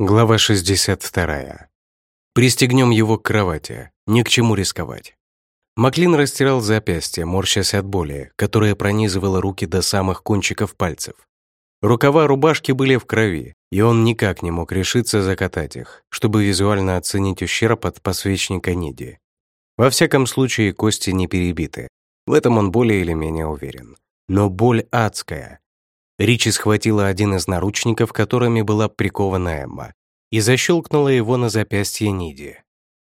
Глава 62. Пристегнем его к кровати. Ни к чему рисковать. Маклин растирал запястье, морщась от боли, которая пронизывала руки до самых кончиков пальцев. Рукава рубашки были в крови, и он никак не мог решиться закатать их, чтобы визуально оценить ущерб от посвечника Ниди. Во всяком случае, кости не перебиты. В этом он более или менее уверен. Но боль адская. Ричи схватила один из наручников, которыми была прикована Эмма, и защелкнула его на запястье Ниди.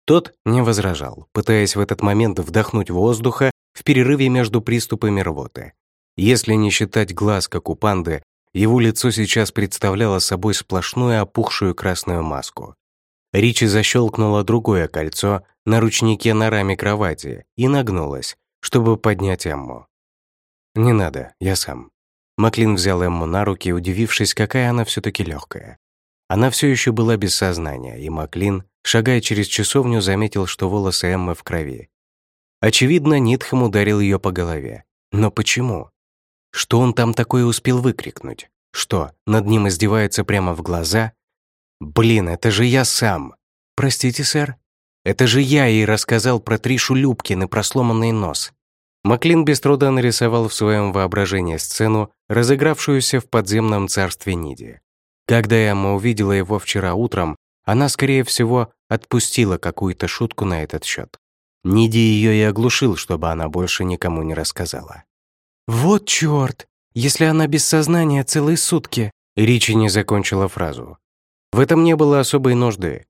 Тот не возражал, пытаясь в этот момент вдохнуть воздуха в перерыве между приступами рвоты. Если не считать глаз, как у панды, его лицо сейчас представляло собой сплошную опухшую красную маску. Ричи защелкнула другое кольцо на ручнике на раме кровати и нагнулась, чтобы поднять Эмму. «Не надо, я сам», Маклин взял Эмму на руки, удивившись, какая она все-таки легкая. Она все еще была без сознания, и Маклин, шагая через часовню, заметил, что волосы Эммы в крови. Очевидно, Нитхам ударил ее по голове. Но почему? Что он там такое успел выкрикнуть? Что, над ним издеваются прямо в глаза? Блин, это же я сам. Простите, сэр. Это же я ей рассказал про Тришу Любкин и про сломанный нос. Маклин без труда нарисовал в своем воображении сцену, разыгравшуюся в подземном царстве Ниди. Когда Эмма увидела его вчера утром, она, скорее всего, отпустила какую-то шутку на этот счет. Ниди ее и оглушил, чтобы она больше никому не рассказала. «Вот черт! Если она без сознания целые сутки!» Ричи не закончила фразу. В этом не было особой нужды.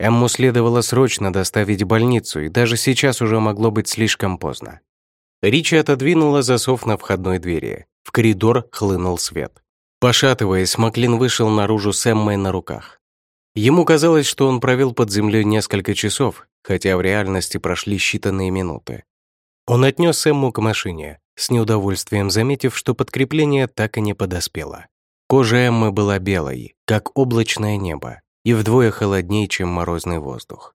Эмму следовало срочно доставить в больницу, и даже сейчас уже могло быть слишком поздно. Ричи отодвинула засов на входной двери. В коридор хлынул свет. Пошатываясь, Маклин вышел наружу с Эммой на руках. Ему казалось, что он провел под землей несколько часов, хотя в реальности прошли считанные минуты. Он отнес Эмму к машине, с неудовольствием заметив, что подкрепление так и не подоспело. Кожа Эммы была белой, как облачное небо, и вдвое холоднее, чем морозный воздух.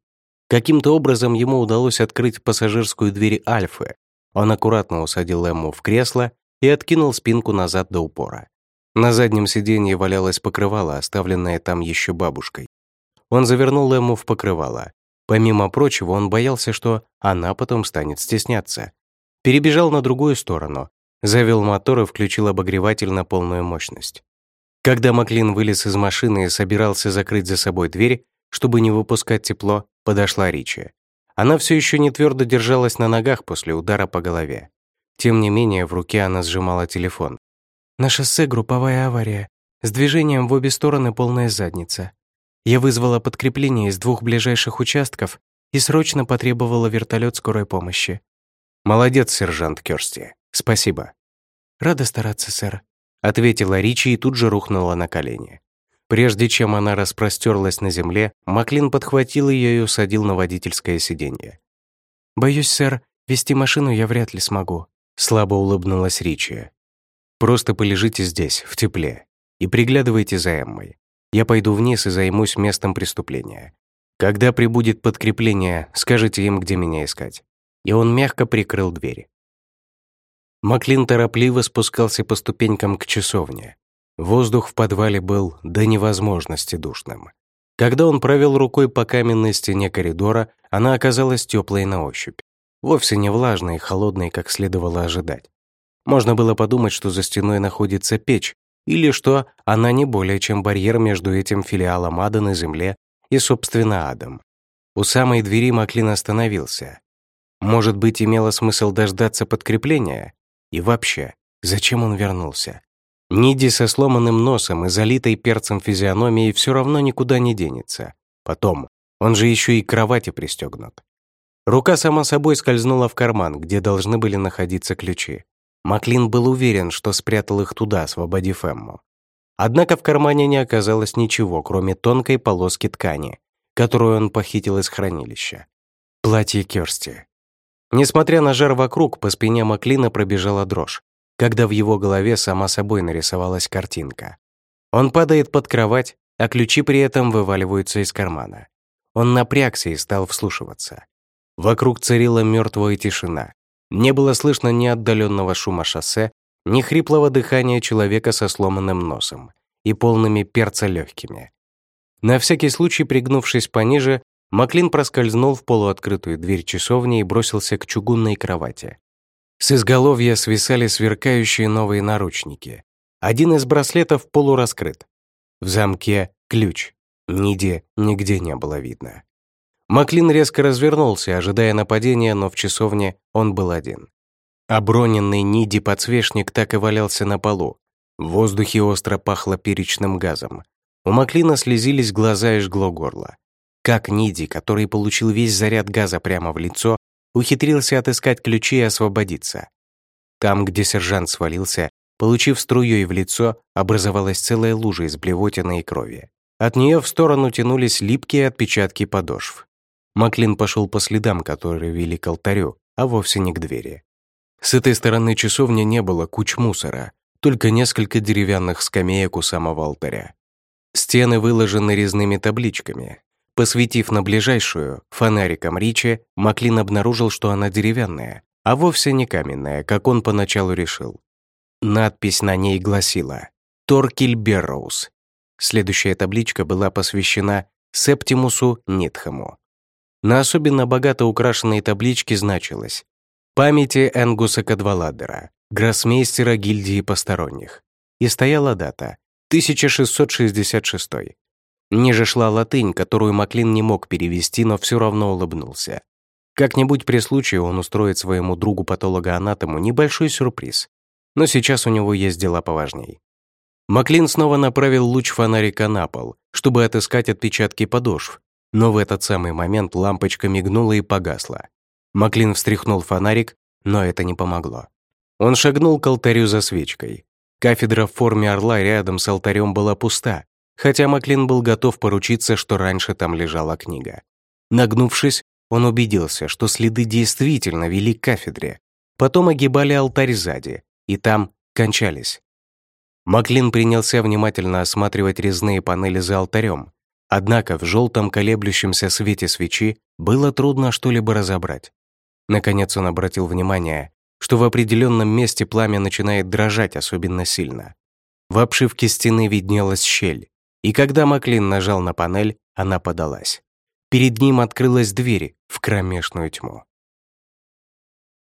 Каким-то образом ему удалось открыть пассажирскую дверь Альфы, он аккуратно усадил Эмму в кресло и откинул спинку назад до упора. На заднем сиденье валялось покрывало, оставленное там еще бабушкой. Он завернул Эмму в покрывало. Помимо прочего, он боялся, что она потом станет стесняться. Перебежал на другую сторону, завел мотор и включил обогреватель на полную мощность. Когда Маклин вылез из машины и собирался закрыть за собой дверь, чтобы не выпускать тепло, подошла Ричи. Она все еще не твердо держалась на ногах после удара по голове. Тем не менее, в руке она сжимала телефон. «На шоссе групповая авария. С движением в обе стороны полная задница. Я вызвала подкрепление из двух ближайших участков и срочно потребовала вертолет скорой помощи». «Молодец, сержант Кёрсти. Спасибо». «Рада стараться, сэр», — ответила Ричи и тут же рухнула на колени. Прежде чем она распростерлась на земле, Маклин подхватил ее и усадил на водительское сиденье. «Боюсь, сэр, вести машину я вряд ли смогу», — слабо улыбнулась Ричи. «Просто полежите здесь, в тепле, и приглядывайте за Эммой. Я пойду вниз и займусь местом преступления. Когда прибудет подкрепление, скажите им, где меня искать». И он мягко прикрыл дверь. Маклин торопливо спускался по ступенькам к часовне. Воздух в подвале был до невозможности душным. Когда он провел рукой по каменной стене коридора, она оказалась теплой на ощупь. Вовсе не влажной и холодной, как следовало ожидать. Можно было подумать, что за стеной находится печь, или что она не более чем барьер между этим филиалом ада на земле и, собственно, адом. У самой двери Маклин остановился. Может быть, имело смысл дождаться подкрепления? И вообще, зачем он вернулся? Ниди со сломанным носом и залитой перцем физиономией все равно никуда не денется. Потом, он же еще и кровати пристегнут. Рука сама собой скользнула в карман, где должны были находиться ключи. Маклин был уверен, что спрятал их туда, освободив Эмму. Однако в кармане не оказалось ничего, кроме тонкой полоски ткани, которую он похитил из хранилища. Платье Керсти. Несмотря на жар вокруг, по спине Маклина пробежала дрожь когда в его голове сама собой нарисовалась картинка. Он падает под кровать, а ключи при этом вываливаются из кармана. Он напрягся и стал вслушиваться. Вокруг царила мертвая тишина. Не было слышно ни отдаленного шума шоссе, ни хриплого дыхания человека со сломанным носом и полными перца легкими. На всякий случай, пригнувшись пониже, Маклин проскользнул в полуоткрытую дверь часовни и бросился к чугунной кровати. С изголовья свисали сверкающие новые наручники. Один из браслетов полураскрыт. В замке ключ. Ниде нигде не было видно. Маклин резко развернулся, ожидая нападения, но в часовне он был один. Оброненный Ниди подсвечник так и валялся на полу. В воздухе остро пахло перечным газом. У Маклина слезились глаза и жгло горло. Как Ниди, который получил весь заряд газа прямо в лицо, ухитрился отыскать ключи и освободиться. Там, где сержант свалился, получив струей в лицо, образовалась целая лужа из блевотины и крови. От нее в сторону тянулись липкие отпечатки подошв. Маклин пошел по следам, которые вели к алтарю, а вовсе не к двери. С этой стороны часовни не было куч мусора, только несколько деревянных скамеек у самого алтаря. Стены выложены резными табличками, Посветив на ближайшую, фонариком Ричи, Маклин обнаружил, что она деревянная, а вовсе не каменная, как он поначалу решил. Надпись на ней гласила «Торкель Берроуз». Следующая табличка была посвящена Септимусу Нитхаму. На особенно богато украшенной табличке значилось «Памяти Энгуса Кадваладера, гроссмейстера гильдии посторонних». И стояла дата — 1666 Ниже шла латынь, которую Маклин не мог перевести, но все равно улыбнулся. Как-нибудь при случае он устроит своему другу патологоанатому небольшой сюрприз. Но сейчас у него есть дела поважней. Маклин снова направил луч фонарика на пол, чтобы отыскать отпечатки подошв, но в этот самый момент лампочка мигнула и погасла. Маклин встряхнул фонарик, но это не помогло. Он шагнул к алтарю за свечкой. Кафедра в форме орла рядом с алтарем была пуста, хотя Маклин был готов поручиться, что раньше там лежала книга. Нагнувшись, он убедился, что следы действительно вели к кафедре, потом огибали алтарь сзади, и там кончались. Маклин принялся внимательно осматривать резные панели за алтарем, однако в желтом колеблющемся свете свечи было трудно что-либо разобрать. Наконец он обратил внимание, что в определенном месте пламя начинает дрожать особенно сильно. В обшивке стены виднелась щель, и когда Маклин нажал на панель, она подалась. Перед ним открылась дверь в кромешную тьму.